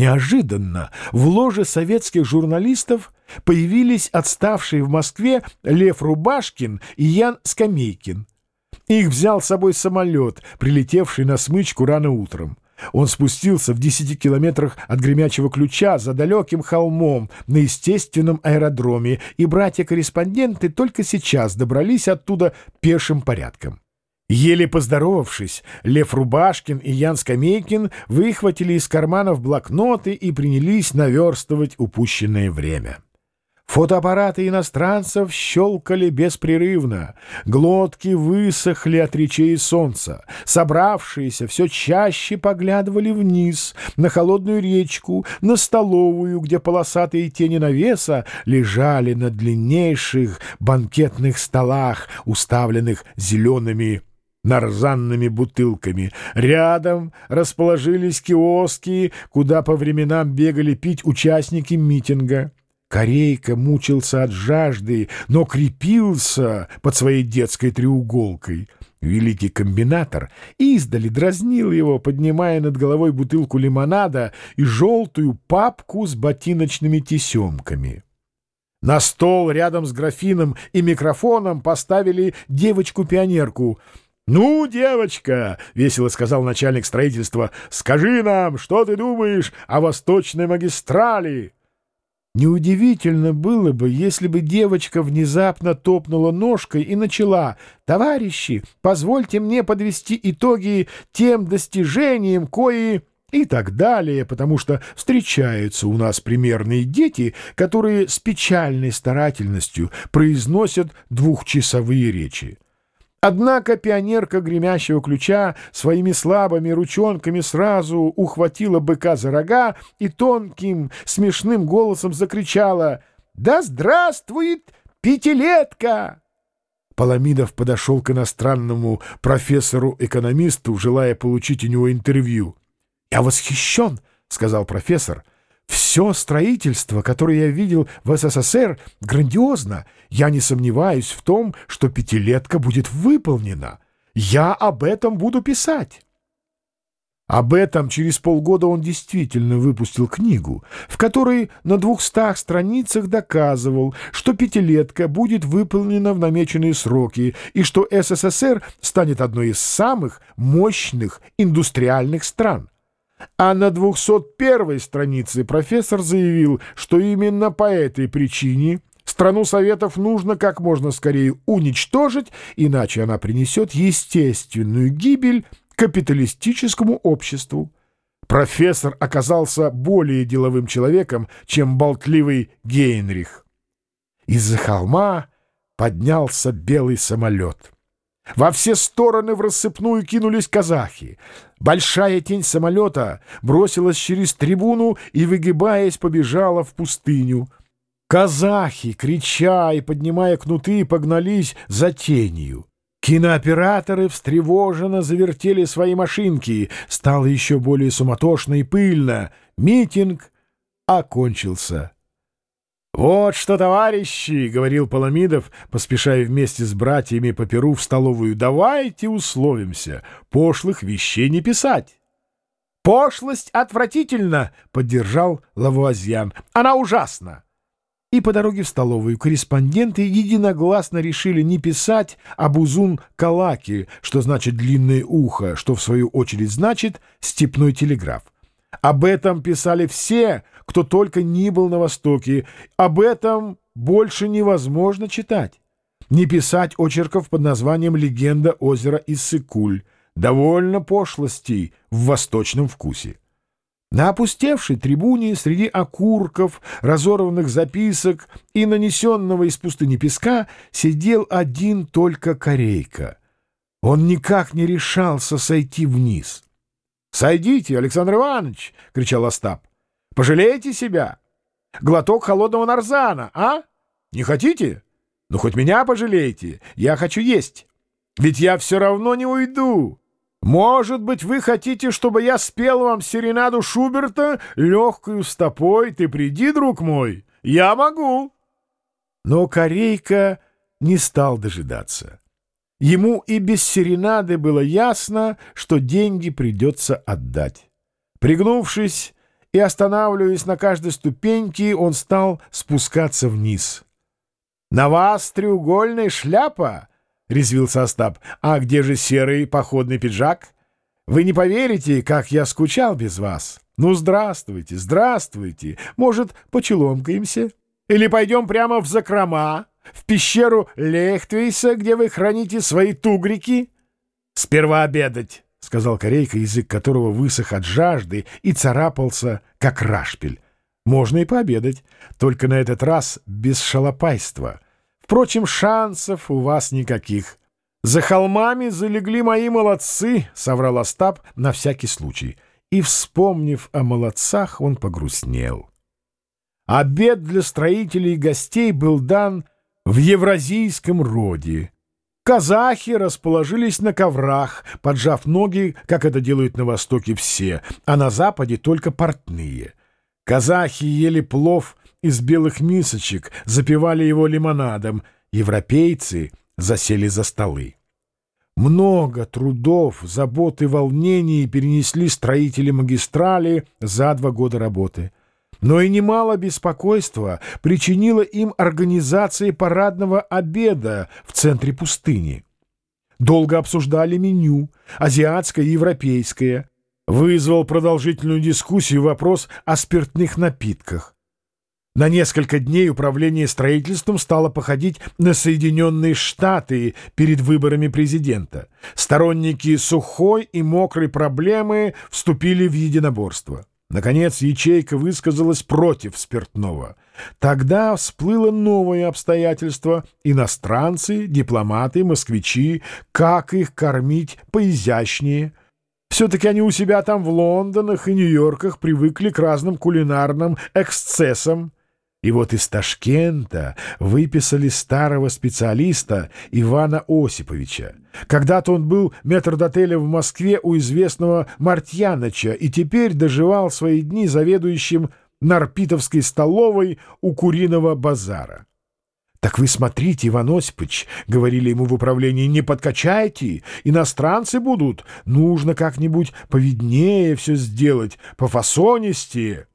Неожиданно в ложе советских журналистов появились отставшие в Москве Лев Рубашкин и Ян Скамейкин. Их взял с собой самолет, прилетевший на смычку рано утром. Он спустился в десяти километрах от Гремячего Ключа за далеким холмом на естественном аэродроме, и братья-корреспонденты только сейчас добрались оттуда пешим порядком. Еле поздоровавшись, Лев Рубашкин и Ян Скамейкин выхватили из карманов блокноты и принялись наверстывать упущенное время. Фотоаппараты иностранцев щелкали беспрерывно, глотки высохли от речей солнца, собравшиеся все чаще поглядывали вниз, на холодную речку, на столовую, где полосатые тени навеса лежали на длиннейших банкетных столах, уставленных зелеными нарзанными бутылками. Рядом расположились киоски, куда по временам бегали пить участники митинга. Корейка мучился от жажды, но крепился под своей детской треуголкой. Великий комбинатор издали дразнил его, поднимая над головой бутылку лимонада и желтую папку с ботиночными тесемками. На стол рядом с графином и микрофоном поставили девочку-пионерку — «Ну, девочка!» — весело сказал начальник строительства. «Скажи нам, что ты думаешь о восточной магистрали?» Неудивительно было бы, если бы девочка внезапно топнула ножкой и начала «Товарищи, позвольте мне подвести итоги тем достижениям, кои...» и так далее, потому что встречаются у нас примерные дети, которые с печальной старательностью произносят двухчасовые речи. Однако пионерка гремящего ключа своими слабыми ручонками сразу ухватила быка за рога и тонким, смешным голосом закричала «Да здравствует пятилетка!» Паламидов подошел к иностранному профессору-экономисту, желая получить у него интервью. «Я восхищен», — сказал профессор, — все строительство, которое я видел в СССР, грандиозно. Я не сомневаюсь в том, что пятилетка будет выполнена. Я об этом буду писать. Об этом через полгода он действительно выпустил книгу, в которой на двухстах страницах доказывал, что пятилетка будет выполнена в намеченные сроки и что СССР станет одной из самых мощных индустриальных стран. А на 201 странице профессор заявил, что именно по этой причине страну Советов нужно как можно скорее уничтожить, иначе она принесет естественную гибель капиталистическому обществу. Профессор оказался более деловым человеком, чем болтливый Гейнрих. Из-за холма поднялся белый самолет. Во все стороны в рассыпную кинулись казахи. Большая тень самолета бросилась через трибуну и, выгибаясь, побежала в пустыню. Казахи, крича и поднимая кнуты, погнались за тенью. Кинооператоры встревоженно завертели свои машинки. Стало еще более суматошно и пыльно. Митинг окончился. «Вот что, товарищи!» — говорил Паламидов, поспешая вместе с братьями по перу в столовую. «Давайте условимся, пошлых вещей не писать!» «Пошлость отвратительна!» — поддержал Лавуазьян. «Она ужасна!» И по дороге в столовую корреспонденты единогласно решили не писать об узун-калаки, что значит «длинное ухо», что в свою очередь значит «степной телеграф». Об этом писали все, кто только ни был на Востоке. Об этом больше невозможно читать. Не писать очерков под названием «Легенда озера Иссыкуль». Довольно пошлостей в восточном вкусе. На опустевшей трибуне среди окурков, разорванных записок и нанесенного из пустыни песка сидел один только корейка. Он никак не решался сойти вниз. «Сойдите, Александр Иванович!» — кричал Остап. «Пожалеете себя? Глоток холодного нарзана, а? Не хотите? Ну, хоть меня пожалейте. Я хочу есть. Ведь я все равно не уйду. Может быть, вы хотите, чтобы я спел вам серенаду Шуберта легкую стопой? Ты приди, друг мой. Я могу!» Но Корейка не стал дожидаться. Ему и без серенады было ясно, что деньги придется отдать. Пригнувшись и, останавливаясь на каждой ступеньке, он стал спускаться вниз. «На вас треугольная шляпа!» — резвился Остап. «А где же серый походный пиджак? Вы не поверите, как я скучал без вас. Ну, здравствуйте, здравствуйте. Может, почеломкаемся? Или пойдем прямо в закрома, в пещеру Лехтвейса, где вы храните свои тугрики? Сперва обедать!» — сказал корейка, язык которого высох от жажды и царапался, как рашпиль. «Можно и пообедать, только на этот раз без шалопайства. Впрочем, шансов у вас никаких. За холмами залегли мои молодцы», — соврал Остап на всякий случай. И, вспомнив о молодцах, он погрустнел. Обед для строителей и гостей был дан в евразийском роде. Казахи расположились на коврах, поджав ноги, как это делают на Востоке все, а на Западе только портные. Казахи ели плов из белых мисочек, запивали его лимонадом. Европейцы засели за столы. Много трудов, забот и волнений перенесли строители магистрали за два года работы но и немало беспокойства причинила им организация парадного обеда в центре пустыни. Долго обсуждали меню, азиатское и европейское. Вызвал продолжительную дискуссию вопрос о спиртных напитках. На несколько дней управление строительством стало походить на Соединенные Штаты перед выборами президента. Сторонники сухой и мокрой проблемы вступили в единоборство. Наконец, ячейка высказалась против спиртного. Тогда всплыло новое обстоятельство — иностранцы, дипломаты, москвичи, как их кормить поизящнее. Все-таки они у себя там в Лондонах и Нью-Йорках привыкли к разным кулинарным эксцессам. И вот из Ташкента выписали старого специалиста Ивана Осиповича. Когда-то он был метрдотеля в Москве у известного Мартьяныча и теперь доживал свои дни заведующим Нарпитовской столовой у Куриного базара. «Так вы смотрите, Иван Осипович, — говорили ему в управлении, — не подкачайте, иностранцы будут, нужно как-нибудь повиднее все сделать, пофасонистее».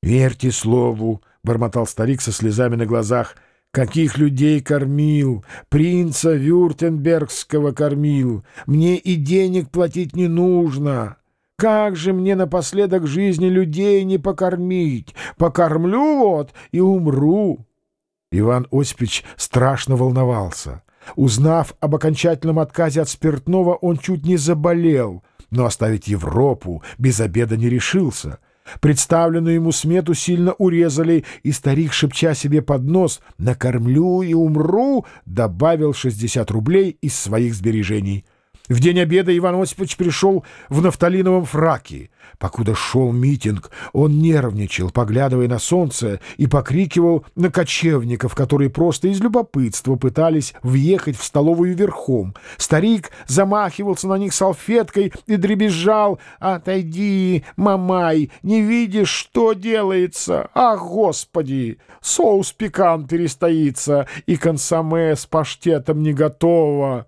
«Верьте слову», — бормотал старик со слезами на глазах, — «каких людей кормил, принца Вюртенбергского кормил, мне и денег платить не нужно». Как же мне напоследок жизни людей не покормить? Покормлю вот и умру. Иван Осипович страшно волновался. Узнав об окончательном отказе от спиртного, он чуть не заболел, но оставить Европу без обеда не решился. Представленную ему смету сильно урезали, и старик, шепча себе под нос «накормлю и умру», добавил 60 рублей из своих сбережений. В день обеда Иван Осипович пришел в нафталиновом фраке. Покуда шел митинг, он нервничал, поглядывая на солнце, и покрикивал на кочевников, которые просто из любопытства пытались въехать в столовую верхом. Старик замахивался на них салфеткой и дребезжал. «Отойди, мамай, не видишь, что делается? Ах, господи! Соус пекан перестоится, и консоме с паштетом не готово!»